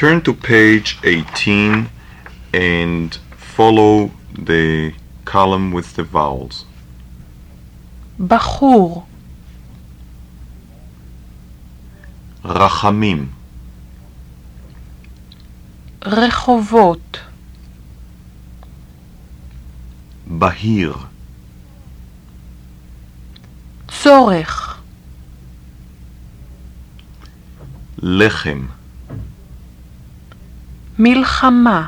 Turn to page 18 and follow the column with the vowels. בחור, רחמים, רחובות, בהיר, צורך, לחם, מלחמה,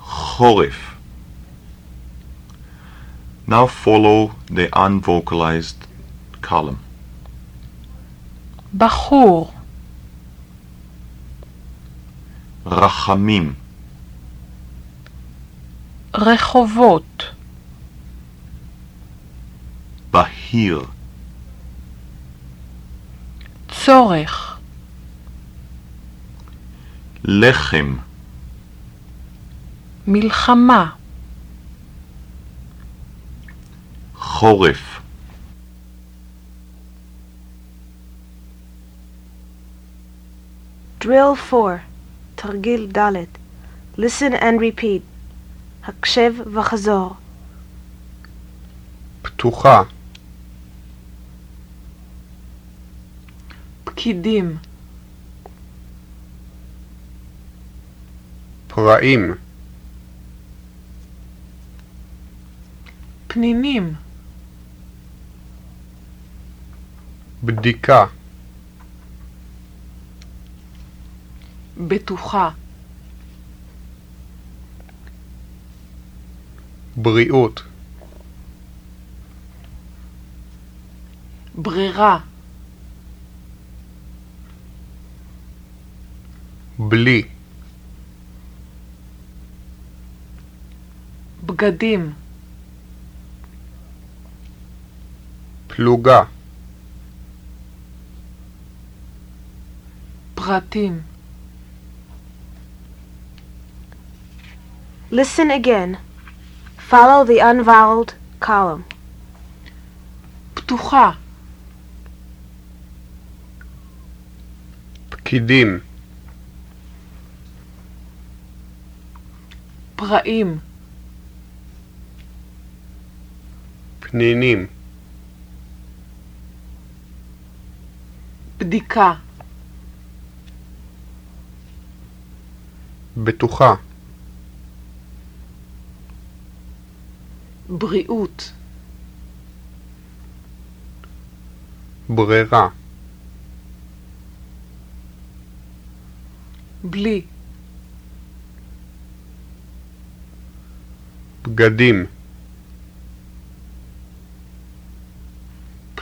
חורף. Now follow the unvocalized column. בחור, רחמים, רחובות, בהיר, צורך, לחם, מלחמה, חורף. Drill 4, תרגיל ד' Listen and repeat. הקשב וחזור. פתוחה, פקידים, פראים, פנינים, בדיקה, בטוחה, בריאות, ברירה, בלי, בגדים, פלוגה, פרטים, Listen again. Follow the unvoweled column. פתוחה, פקידים, פראים, פנינים, בדיקה, בטוחה, בריאות, ברירה, בלי, בגדים,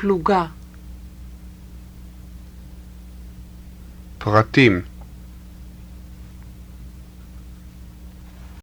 פלוגה, פרטים,